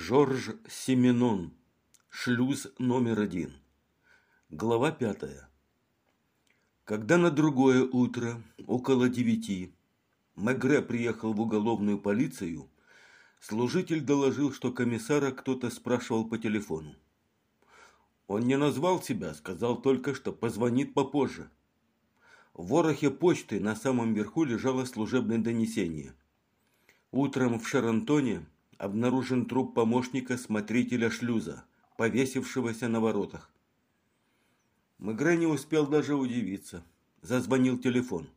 Жорж Семенон. Шлюз номер один. Глава пятая. Когда на другое утро, около девяти, Мегре приехал в уголовную полицию, служитель доложил, что комиссара кто-то спрашивал по телефону. Он не назвал себя, сказал только, что позвонит попозже. В ворохе почты на самом верху лежало служебное донесение. Утром в Шарантоне обнаружен труп помощника смотрителя шлюза, повесившегося на воротах. Мегре не успел даже удивиться. Зазвонил телефон.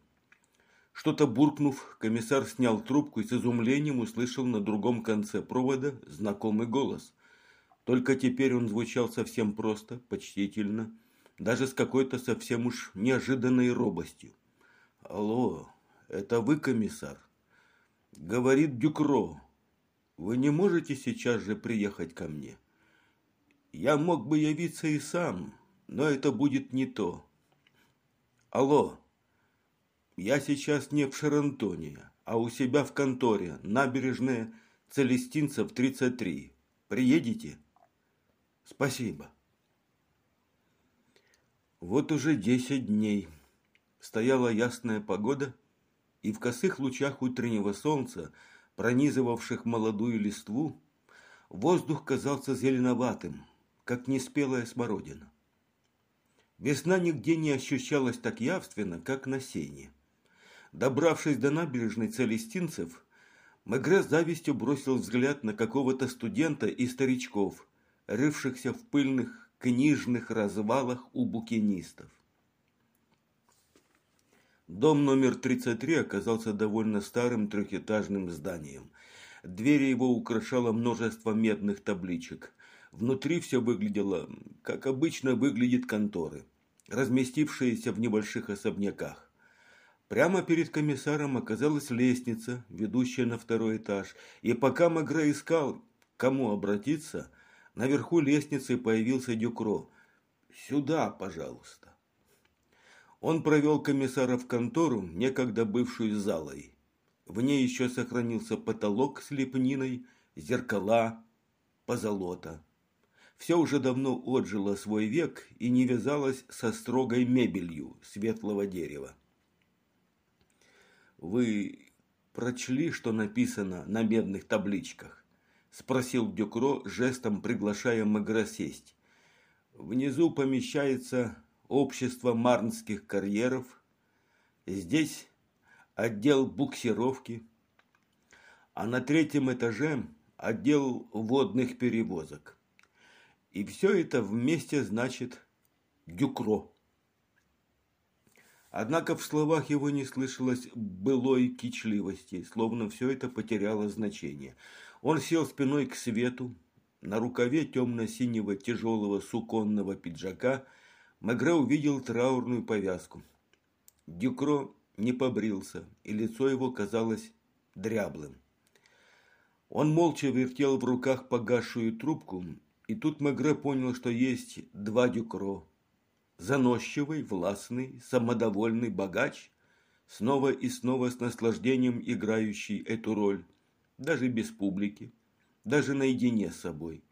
Что-то буркнув, комиссар снял трубку и с изумлением услышал на другом конце провода знакомый голос. Только теперь он звучал совсем просто, почтительно, даже с какой-то совсем уж неожиданной робостью. «Алло, это вы, комиссар?» «Говорит Дюкро, вы не можете сейчас же приехать ко мне? Я мог бы явиться и сам, но это будет не то. Алло, я сейчас не в Шарантоне, а у себя в конторе, набережная Целестинцев, 33. Приедете? Спасибо. Вот уже десять дней. Стояла ясная погода, и в косых лучах утреннего солнца – пронизывавших молодую листву, воздух казался зеленоватым, как неспелая смородина. Весна нигде не ощущалась так явственно, как на сене. Добравшись до набережной Целестинцев, Мегре с завистью бросил взгляд на какого-то студента и старичков, рывшихся в пыльных книжных развалах у букинистов. Дом номер 33 оказался довольно старым трехэтажным зданием. Двери его украшало множество медных табличек. Внутри все выглядело, как обычно выглядят конторы, разместившиеся в небольших особняках. Прямо перед комиссаром оказалась лестница, ведущая на второй этаж, и пока Магра искал, кому обратиться, наверху лестницы появился Дюкро. «Сюда, пожалуйста». Он провел комиссара в контору, некогда бывшую залой. В ней еще сохранился потолок с лепниной, зеркала, позолота. Все уже давно отжило свой век и не вязалось со строгой мебелью светлого дерева. «Вы прочли, что написано на медных табличках?» – спросил Дюкро, жестом приглашая Магра сесть. «Внизу помещается общество марнских карьеров. Здесь отдел буксировки, а на третьем этаже отдел водных перевозок. И все это вместе значит Дюкро. Однако в словах его не слышалось былой кичливости, словно все это потеряло значение. Он сел спиной к свету, на рукаве темно-синего тяжелого суконного пиджака – Мегре увидел траурную повязку. Дюкро не побрился, и лицо его казалось дряблым. Он молча вертел в руках погасшую трубку, и тут Мегре понял, что есть два Дюкро. Заносчивый, властный, самодовольный богач, снова и снова с наслаждением играющий эту роль, даже без публики, даже наедине с собой.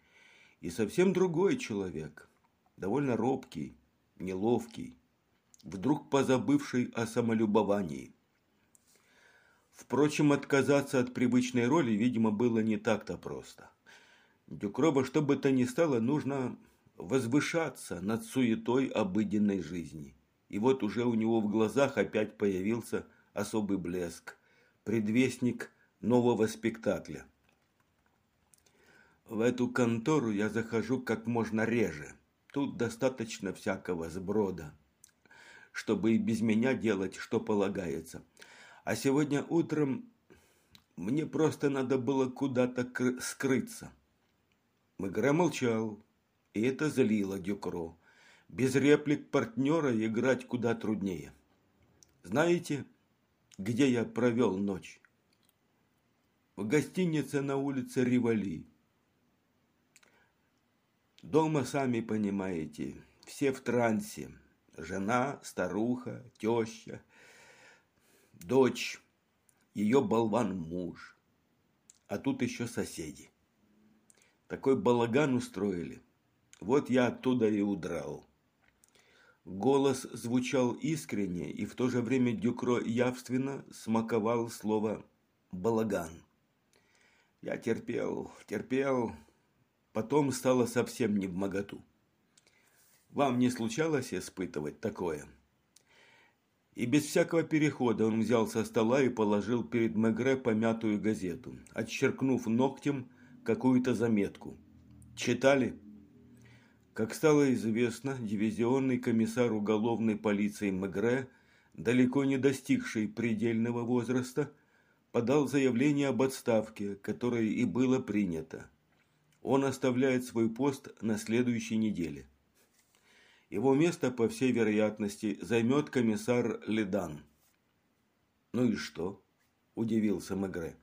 И совсем другой человек, довольно робкий, неловкий, вдруг позабывший о самолюбовании. Впрочем, отказаться от привычной роли, видимо, было не так-то просто. Дюкроба, что бы то ни стало, нужно возвышаться над суетой обыденной жизни. И вот уже у него в глазах опять появился особый блеск, предвестник нового спектакля. В эту контору я захожу как можно реже, Тут достаточно всякого сброда, чтобы и без меня делать, что полагается. А сегодня утром мне просто надо было куда-то скрыться. Мегре молчал, и это злило Дюкро. Без реплик партнера играть куда труднее. Знаете, где я провел ночь? В гостинице на улице Ривали. Дома, сами понимаете, все в трансе. Жена, старуха, теща, дочь, ее болван муж. А тут еще соседи. Такой балаган устроили. Вот я оттуда и удрал. Голос звучал искренне, и в то же время Дюкро явственно смаковал слово «балаган». Я терпел, терпел, потом стало совсем не в моготу. Вам не случалось испытывать такое? И без всякого перехода он взял со стола и положил перед Мегре помятую газету, отщеркнув ногтем какую-то заметку. Читали? Как стало известно, дивизионный комиссар уголовной полиции Мегре, далеко не достигший предельного возраста, подал заявление об отставке, которое и было принято. Он оставляет свой пост на следующей неделе. Его место, по всей вероятности, займет комиссар Ледан. «Ну и что?» – удивился Мегре.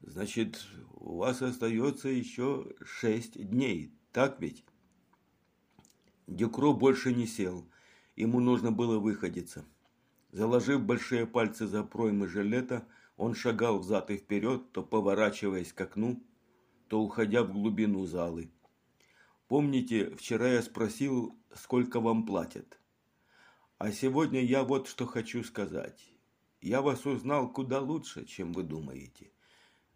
«Значит, у вас остается еще шесть дней, так ведь?» Дюкро больше не сел. Ему нужно было выходиться. Заложив большие пальцы за проймы жилета, он шагал взад и вперед, то поворачиваясь к окну, то уходя в глубину залы. Помните, вчера я спросил, сколько вам платят? А сегодня я вот что хочу сказать. Я вас узнал куда лучше, чем вы думаете.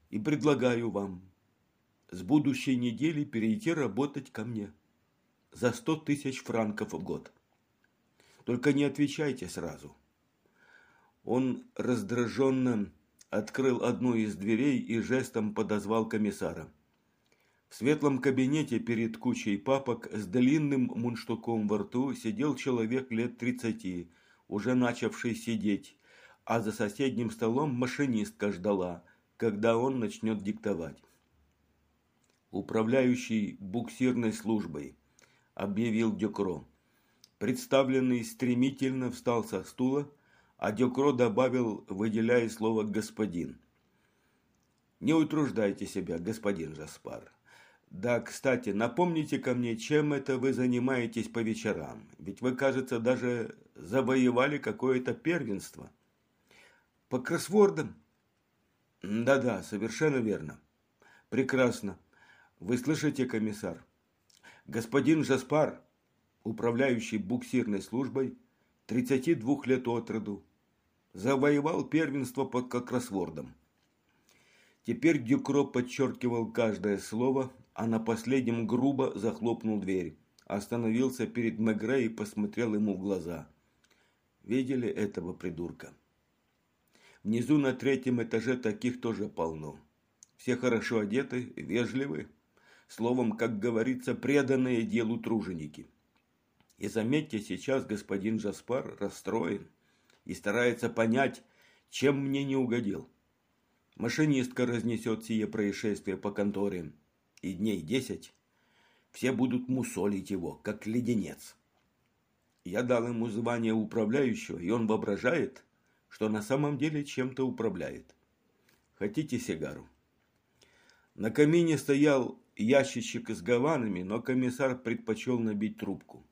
И предлагаю вам с будущей недели перейти работать ко мне за сто тысяч франков в год. Только не отвечайте сразу. Он раздраженно открыл одну из дверей и жестом подозвал комиссара. В светлом кабинете перед кучей папок с длинным мундштуком во рту сидел человек лет тридцати, уже начавший сидеть, а за соседним столом машинистка ждала, когда он начнет диктовать. Управляющий буксирной службой – объявил Дюкро. Представленный стремительно встал со стула, а Дюкро добавил, выделяя слово «господин». «Не утруждайте себя, господин Жаспар. Да, кстати, напомните ко мне, чем это вы занимаетесь по вечерам? Ведь вы, кажется, даже завоевали какое-то первенство». «По кроссвордам?» «Да-да, совершенно верно. Прекрасно. Вы слышите, комиссар? Господин Жаспар, управляющий буксирной службой, 32 лет от роду, завоевал первенство под кроссвордом. Теперь Дюкро подчеркивал каждое слово, а на последнем грубо захлопнул дверь, остановился перед Мегре и посмотрел ему в глаза. Видели этого придурка? Внизу на третьем этаже таких тоже полно. Все хорошо одеты, вежливы, словом, как говорится, преданные делу труженики. И заметьте, сейчас господин Жаспар расстроен и старается понять, чем мне не угодил. Машинистка разнесет сие происшествие по конторе, и дней десять все будут мусолить его, как леденец. Я дал ему звание управляющего, и он воображает, что на самом деле чем-то управляет. Хотите сигару? На камине стоял ящичек с гаванами, но комиссар предпочел набить трубку.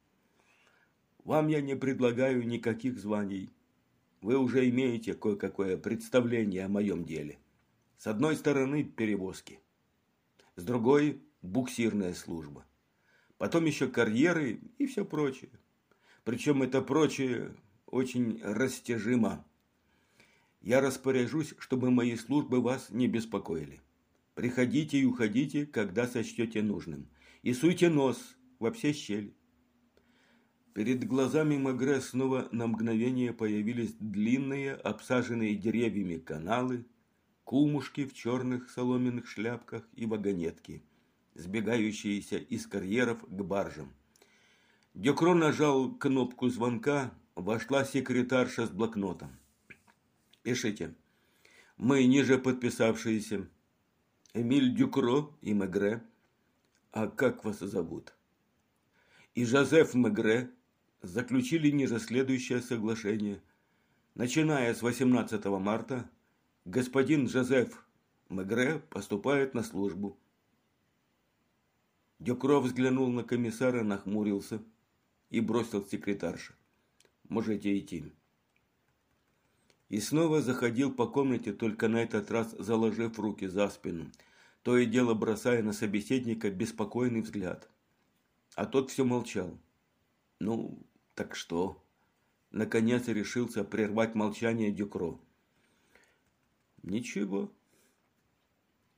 Вам я не предлагаю никаких званий. Вы уже имеете кое-какое представление о моем деле. С одной стороны перевозки, с другой буксирная служба. Потом еще карьеры и все прочее. Причем это прочее очень растяжимо. Я распоряжусь, чтобы мои службы вас не беспокоили. Приходите и уходите, когда сочтете нужным. И суйте нос во все щели. Перед глазами Магре снова на мгновение появились длинные, обсаженные деревьями каналы, кумушки в черных соломенных шляпках и вагонетки, сбегающиеся из карьеров к баржам. Дюкро нажал кнопку звонка, вошла секретарша с блокнотом. «Пишите. Мы, ниже подписавшиеся, Эмиль Дюкро и Мегре. А как вас зовут? И Жозеф Мегре заключили ниже следующее соглашение. Начиная с 18 марта, господин Жозеф Мегре поступает на службу. Дюкро взглянул на комиссара, нахмурился и бросил секретарше. «Можете идти» и снова заходил по комнате, только на этот раз заложив руки за спину. то и дело бросая на собеседника беспокойный взгляд. А тот все молчал. «Ну, так что?» Наконец решился прервать молчание Дюкро. «Ничего.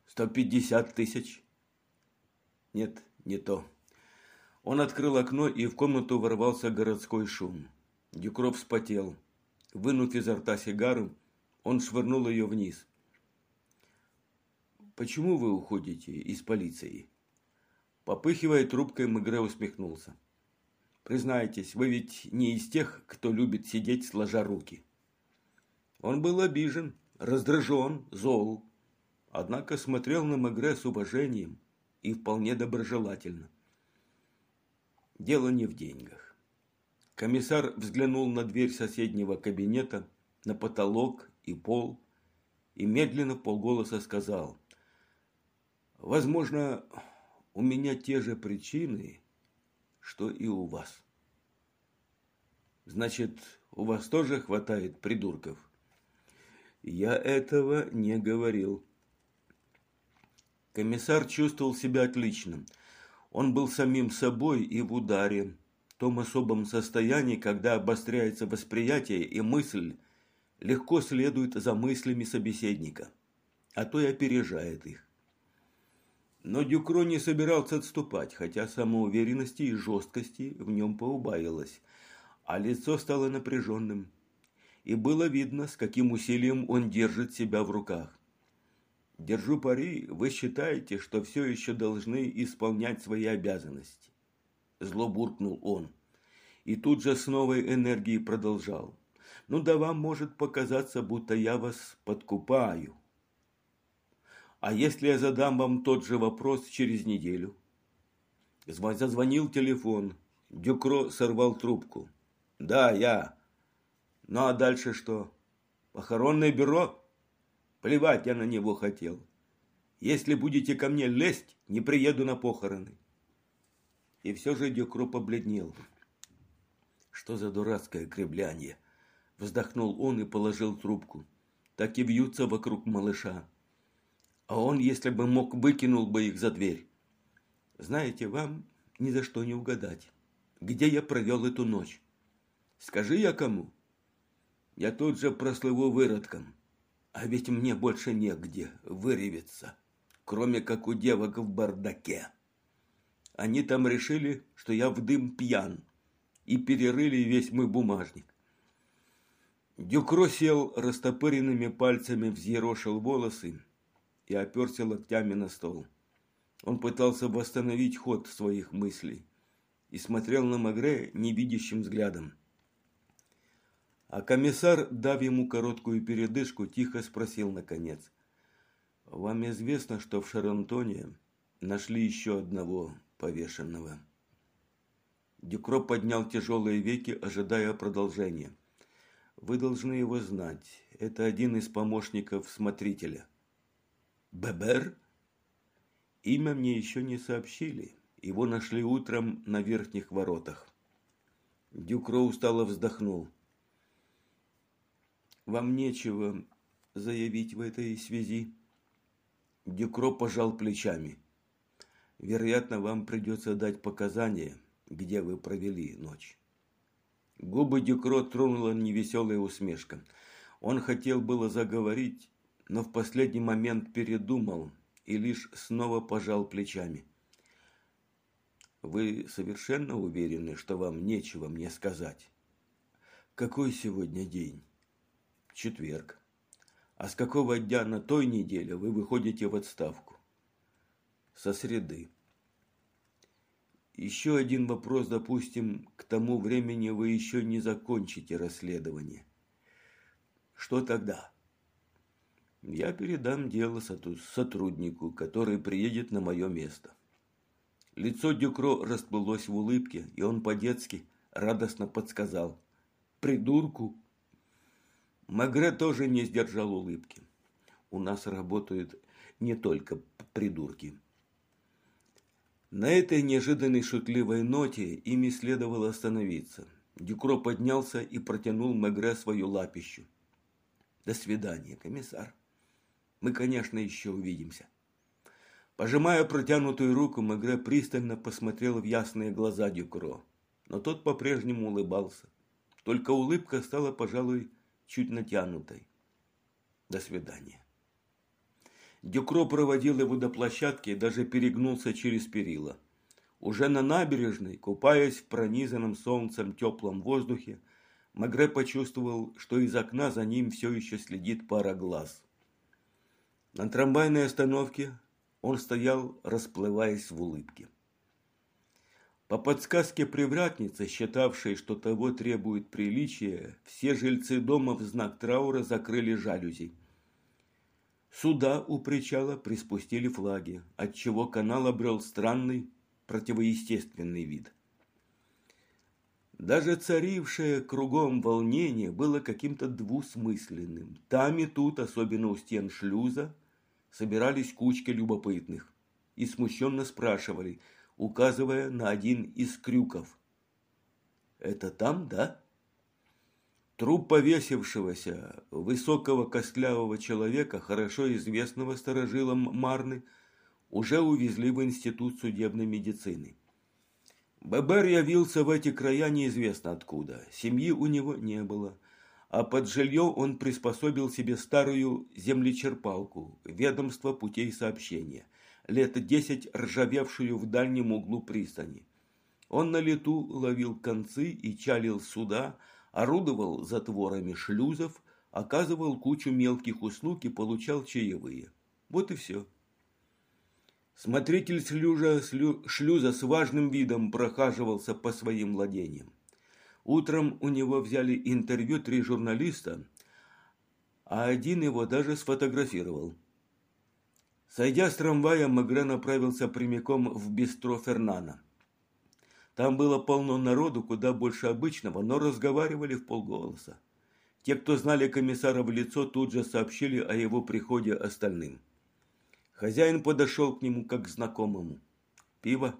Сто пятьдесят тысяч». «Нет, не то». Он открыл окно, и в комнату ворвался городской шум. Дюкро вспотел. Вынув изо рта сигару, он швырнул ее вниз. «Почему вы уходите из полиции?» Попыхивая трубкой, Мегре усмехнулся. «Признайтесь, вы ведь не из тех, кто любит сидеть сложа руки». Он был обижен, раздражен, зол, однако смотрел на Мегре с уважением и вполне доброжелательно. Дело не в деньгах. Комиссар взглянул на дверь соседнего кабинета, на потолок и пол и медленно полголоса сказал – Возможно, у меня те же причины, что и у вас. Значит, у вас тоже хватает придурков? Я этого не говорил. Комиссар чувствовал себя отлично. Он был самим собой и в ударе, в том особом состоянии, когда обостряется восприятие и мысль легко следует за мыслями собеседника, а то и опережает их. Но Дюкро не собирался отступать, хотя самоуверенности и жесткости в нем поубавилось, а лицо стало напряженным. И было видно, с каким усилием он держит себя в руках. «Держу пари, вы считаете, что все еще должны исполнять свои обязанности?» Зло буркнул он. И тут же с новой энергией продолжал. «Ну да вам может показаться, будто я вас подкупаю». А если я задам вам тот же вопрос через неделю? Зазвонил телефон. Дюкро сорвал трубку. Да, я. Ну а дальше что? Похоронное бюро? Плевать я на него хотел. Если будете ко мне лезть, не приеду на похороны. И все же Дюкро побледнел. Что за дурацкое кребляние? Вздохнул он и положил трубку. Так и вьются вокруг малыша а он, если бы мог, выкинул бы их за дверь. Знаете, вам ни за что не угадать, где я провел эту ночь. Скажи я кому? Я тут же прослыву выродком, а ведь мне больше негде выревиться, кроме как у девок в бардаке. Они там решили, что я в дым пьян, и перерыли весь мой бумажник. Дюкро сел растопыренными пальцами, взъерошил волосы и оперся локтями на стол. Он пытался восстановить ход своих мыслей и смотрел на Магре невидящим взглядом. А комиссар, дав ему короткую передышку, тихо спросил наконец. «Вам известно, что в Шарантоне нашли еще одного повешенного?» Дюкро поднял тяжелые веки, ожидая продолжения. «Вы должны его знать. Это один из помощников смотрителя». Бебер? Имя мне еще не сообщили. Его нашли утром на верхних воротах. Дюкро устало вздохнул. Вам нечего заявить в этой связи? Дюкро пожал плечами. Вероятно, вам придется дать показания, где вы провели ночь. Губы Дюкро тронула невеселая усмешка. Он хотел было заговорить, но в последний момент передумал и лишь снова пожал плечами. Вы совершенно уверены, что вам нечего мне сказать? Какой сегодня день? Четверг. А с какого дня на той неделе вы выходите в отставку? Со среды. Еще один вопрос, допустим, к тому времени вы еще не закончите расследование. Что тогда? я передам дело сотруднику, который приедет на мое место. Лицо Дюкро расплылось в улыбке, и он по-детски радостно подсказал. «Придурку!» Магре тоже не сдержал улыбки. «У нас работают не только придурки». На этой неожиданной шутливой ноте ими следовало остановиться. Дюкро поднялся и протянул Мегре свою лапищу. «До свидания, комиссар». Мы, конечно, еще увидимся. Пожимая протянутую руку, Мегре пристально посмотрел в ясные глаза Дюкро, но тот по-прежнему улыбался. Только улыбка стала, пожалуй, чуть натянутой. До свидания. Дюкро проводил его до площадки и даже перегнулся через перила. Уже на набережной, купаясь в пронизанном солнцем теплом воздухе, Магре почувствовал, что из окна за ним все еще следит пара глаз. На трамвайной остановке он стоял, расплываясь в улыбке. По подсказке привратницы, считавшей, что того требует приличия, все жильцы дома в знак траура закрыли жалюзи. Суда у причала приспустили флаги, отчего канал обрел странный, противоестественный вид. Даже царившее кругом волнение было каким-то двусмысленным. Там и тут, особенно у стен шлюза, собирались кучки любопытных и смущенно спрашивали, указывая на один из крюков. «Это там, да?» Труп повесившегося, высокого костлявого человека, хорошо известного сторожилом Марны, уже увезли в Институт судебной медицины. Бебер явился в эти края неизвестно откуда. Семьи у него не было. А под жилье он приспособил себе старую землечерпалку, ведомство путей сообщения, лет десять ржавевшую в дальнем углу пристани. Он на лету ловил концы и чалил суда, орудовал затворами шлюзов, оказывал кучу мелких услуг и получал чаевые. Вот и все. Смотритель шлюза, шлюза с важным видом прохаживался по своим владениям. Утром у него взяли интервью три журналиста, а один его даже сфотографировал. Сойдя с трамвая, Магре направился прямиком в бистро Фернана. Там было полно народу, куда больше обычного, но разговаривали в полголоса. Те, кто знали комиссара в лицо, тут же сообщили о его приходе остальным. Хозяин подошел к нему как к знакомому. «Пиво?»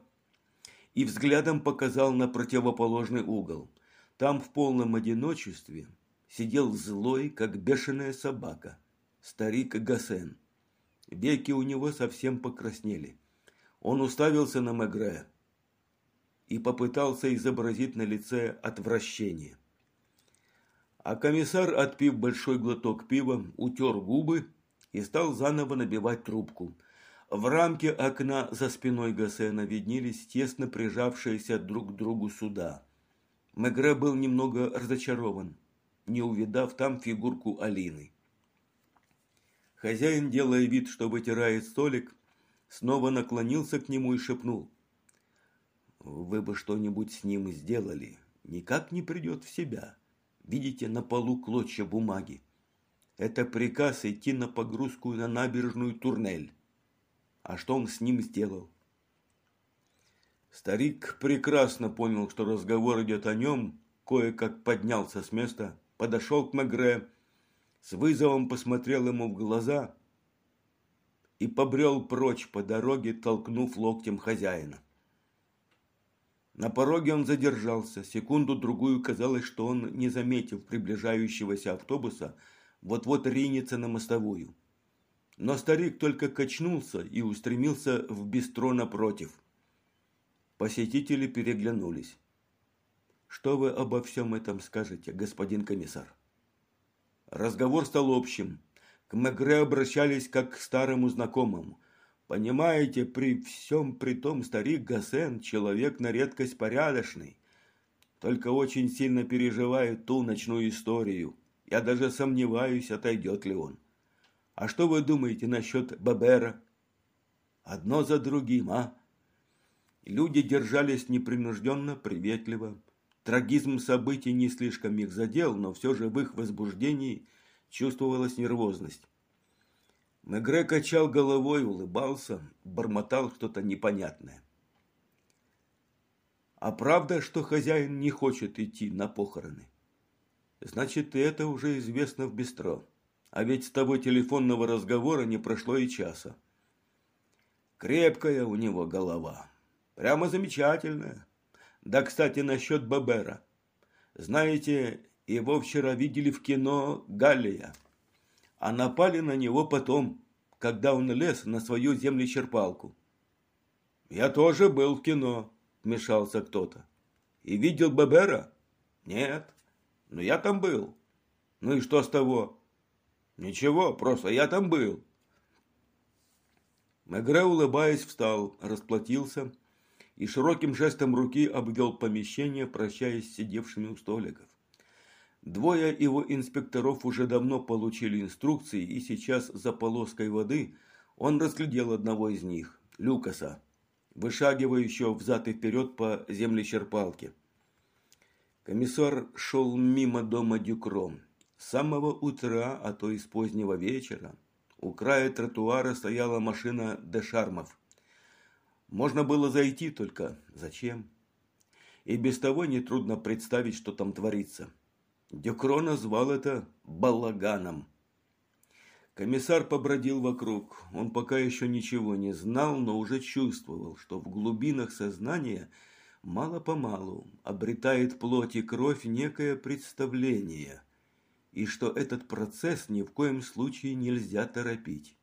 И взглядом показал на противоположный угол. Там в полном одиночестве сидел злой, как бешеная собака, старик Гасен. Веки у него совсем покраснели. Он уставился на Мегре и попытался изобразить на лице отвращение. А комиссар, отпив большой глоток пива, утер губы и стал заново набивать трубку. В рамке окна за спиной Гасена виднелись тесно прижавшиеся друг к другу суда. Мегре был немного разочарован, не увидав там фигурку Алины. Хозяин, делая вид, что вытирает столик, снова наклонился к нему и шепнул. Вы бы что-нибудь с ним сделали. Никак не придет в себя. Видите, на полу клочья бумаги. Это приказ идти на погрузку на набережную Турнель. А что он с ним сделал? Старик прекрасно понял, что разговор идет о нем, кое-как поднялся с места, подошел к Мегре, с вызовом посмотрел ему в глаза и побрел прочь по дороге, толкнув локтем хозяина. На пороге он задержался. Секунду-другую казалось, что он, не заметив приближающегося автобуса, вот-вот ринется на мостовую. Но старик только качнулся и устремился в бистро напротив. Посетители переглянулись. «Что вы обо всем этом скажете, господин комиссар?» Разговор стал общим. К Мегре обращались как к старому знакомому. Понимаете, при всем при том старик Гасен человек на редкость порядочный, только очень сильно переживает ту ночную историю. Я даже сомневаюсь, отойдет ли он. А что вы думаете насчет Бабера? Одно за другим, а? Люди держались непринужденно, приветливо. Трагизм событий не слишком их задел, но все же в их возбуждении чувствовалась нервозность. Мегре качал головой, улыбался, бормотал что-то непонятное. А правда, что хозяин не хочет идти на похороны? Значит, это уже известно в бистро. А ведь с того телефонного разговора не прошло и часа. Крепкая у него голова. Прямо замечательная. Да, кстати, насчет Бабера. Знаете, его вчера видели в кино «Галлия» а напали на него потом, когда он лез на свою землечерпалку. «Я тоже был в кино», – вмешался кто-то. «И видел Бебера?» «Нет, но я там был». «Ну и что с того?» «Ничего, просто я там был». Мегре, улыбаясь, встал, расплатился и широким жестом руки обвел помещение, прощаясь с сидевшими у столиков. Двое его инспекторов уже давно получили инструкции, и сейчас за полоской воды он разглядел одного из них, Люкаса, вышагивающего взад и вперед по землечерпалке. Комиссар шел мимо дома Дюкром. С самого утра, а то и с позднего вечера, у края тротуара стояла машина Дешармов. Можно было зайти, только зачем? И без того нетрудно представить, что там творится. Дюкро назвал это балаганом. Комиссар побродил вокруг. Он пока еще ничего не знал, но уже чувствовал, что в глубинах сознания мало-помалу обретает плоть и кровь некое представление, и что этот процесс ни в коем случае нельзя торопить.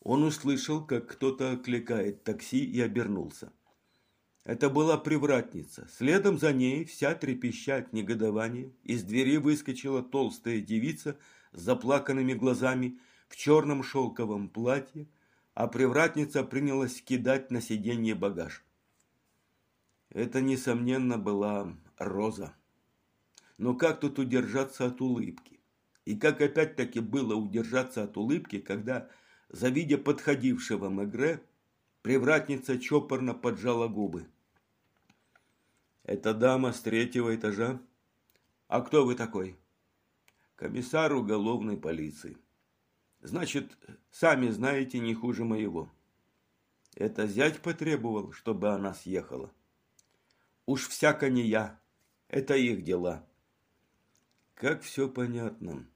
Он услышал, как кто-то окликает такси и обернулся. Это была привратница. Следом за ней, вся трепеща от негодования, из двери выскочила толстая девица с заплаканными глазами в черном шелковом платье, а привратница принялась кидать на сиденье багаж. Это, несомненно, была Роза. Но как тут удержаться от улыбки? И как опять-таки было удержаться от улыбки, когда, завидя подходившего Мегре, привратница чопорно поджала губы. Это дама с третьего этажа. А кто вы такой? Комиссар уголовной полиции. Значит, сами знаете не хуже моего. Это зять потребовал, чтобы она съехала. Уж всяко не я. Это их дела. Как все понятно.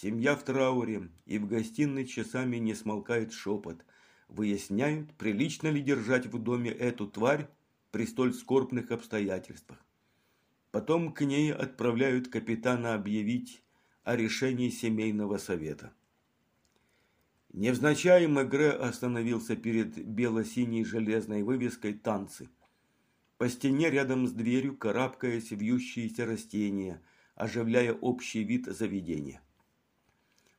Семья в трауре, и в гостиной часами не смолкает шепот. Выясняют, прилично ли держать в доме эту тварь, при столь скорбных обстоятельствах. Потом к ней отправляют капитана объявить о решении семейного совета. Невзначай Мегре остановился перед бело-синей железной вывеской «Танцы». По стене рядом с дверью карабкаясь вьющиеся растения, оживляя общий вид заведения.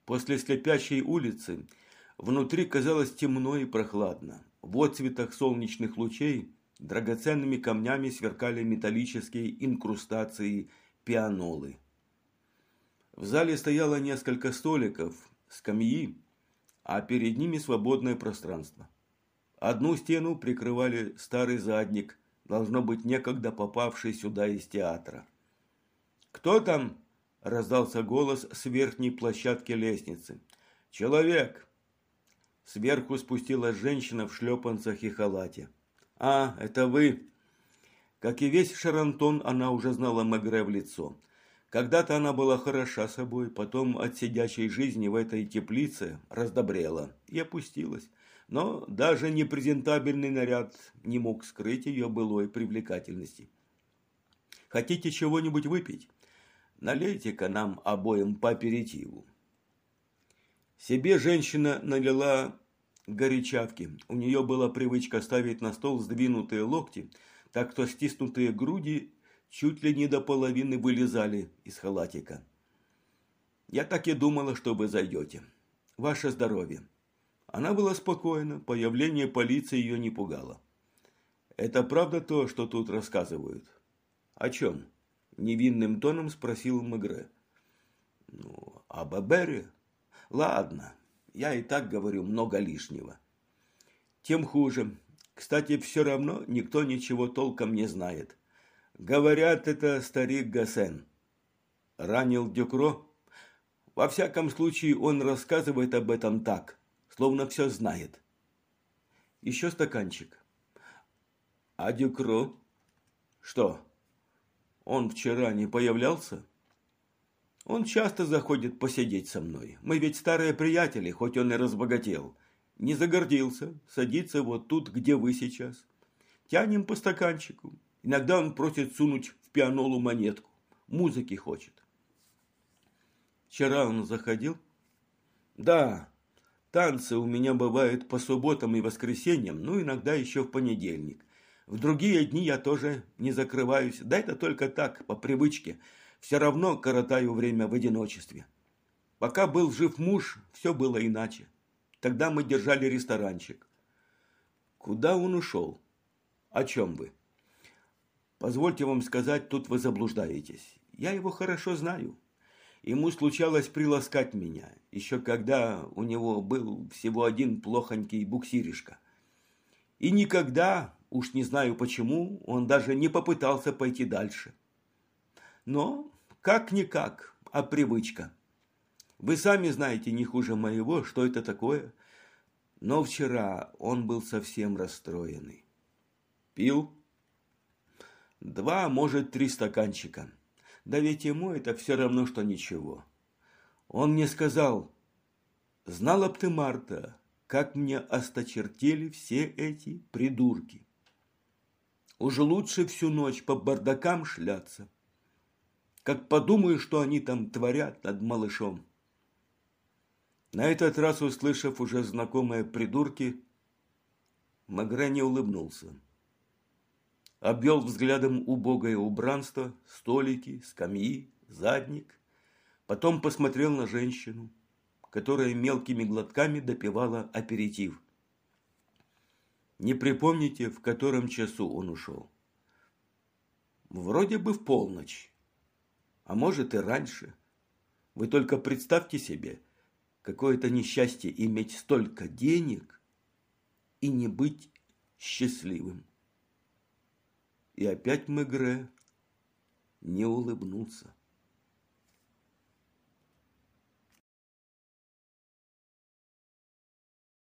После слепящей улицы внутри казалось темно и прохладно. В отцветах солнечных лучей Драгоценными камнями сверкали металлические инкрустации пианолы. В зале стояло несколько столиков, скамьи, а перед ними свободное пространство. Одну стену прикрывали старый задник, должно быть некогда попавший сюда из театра. «Кто там?» – раздался голос с верхней площадки лестницы. «Человек!» Сверху спустилась женщина в шлепанцах и халате. «А, это вы!» Как и весь Шарантон, она уже знала Мегре в лицо. Когда-то она была хороша собой, потом от сидячей жизни в этой теплице раздобрела и опустилась. Но даже непрезентабельный наряд не мог скрыть ее былой привлекательности. «Хотите чего-нибудь выпить? Налейте-ка нам обоим по аперитиву». Себе женщина налила горячавки. У нее была привычка ставить на стол сдвинутые локти, так что стиснутые груди чуть ли не до половины вылезали из халатика. Я так и думала, что вы зайдете. Ваше здоровье. Она была спокойна, появление полиции ее не пугало. Это правда то, что тут рассказывают? О чем? Невинным тоном спросил Мегре. Ну, об Абере? Ладно, я и так говорю много лишнего. Тем хуже. Кстати, все равно никто ничего толком не знает. Говорят, это старик Гасен. Ранил Дюкро? Во всяком случае, он рассказывает об этом так, словно все знает. Еще стаканчик. А Дюкро? Что? Он вчера не появлялся? Он часто заходит посидеть со мной. Мы ведь старые приятели, хоть он и разбогател. Не загордился, садится вот тут, где вы сейчас. Тянем по стаканчику. Иногда он просит сунуть в пианолу монетку. Музыки хочет. Вчера он заходил? Да. Танцы у меня бывают по субботам и воскресеньям, ну, иногда еще в понедельник. В другие дни я тоже не закрываюсь, да это только так, по привычке. Все равно коротаю время в одиночестве. Пока был жив муж, все было иначе. Тогда мы держали ресторанчик. Куда он ушел? О чем вы? Позвольте вам сказать, тут вы заблуждаетесь. Я его хорошо знаю. Ему случалось приласкать меня, еще когда у него был всего один плохонький буксиришка. И никогда, уж не знаю почему, он даже не попытался пойти дальше. Но как-никак, а привычка. Вы сами знаете не хуже моего, что это такое. Но вчера он был совсем расстроенный. Пил? Два, может, три стаканчика. Да ведь ему это все равно, что ничего. Он мне сказал, знала б ты, Марта, как мне осточертели все эти придурки. Уже лучше всю ночь по бардакам шляться. Как подумаю, что они там творят над малышом. На этот раз, услышав уже знакомые придурки, Магре улыбнулся обвел взглядом убогое убранство, столики, скамьи, задник. Потом посмотрел на женщину, которая мелкими глотками допивала аперитив. Не припомните, в котором часу он ушел? Вроде бы в полночь, а может и раньше. Вы только представьте себе, какое-то несчастье иметь столько денег и не быть счастливым. И опять Мегре не улыбнулся.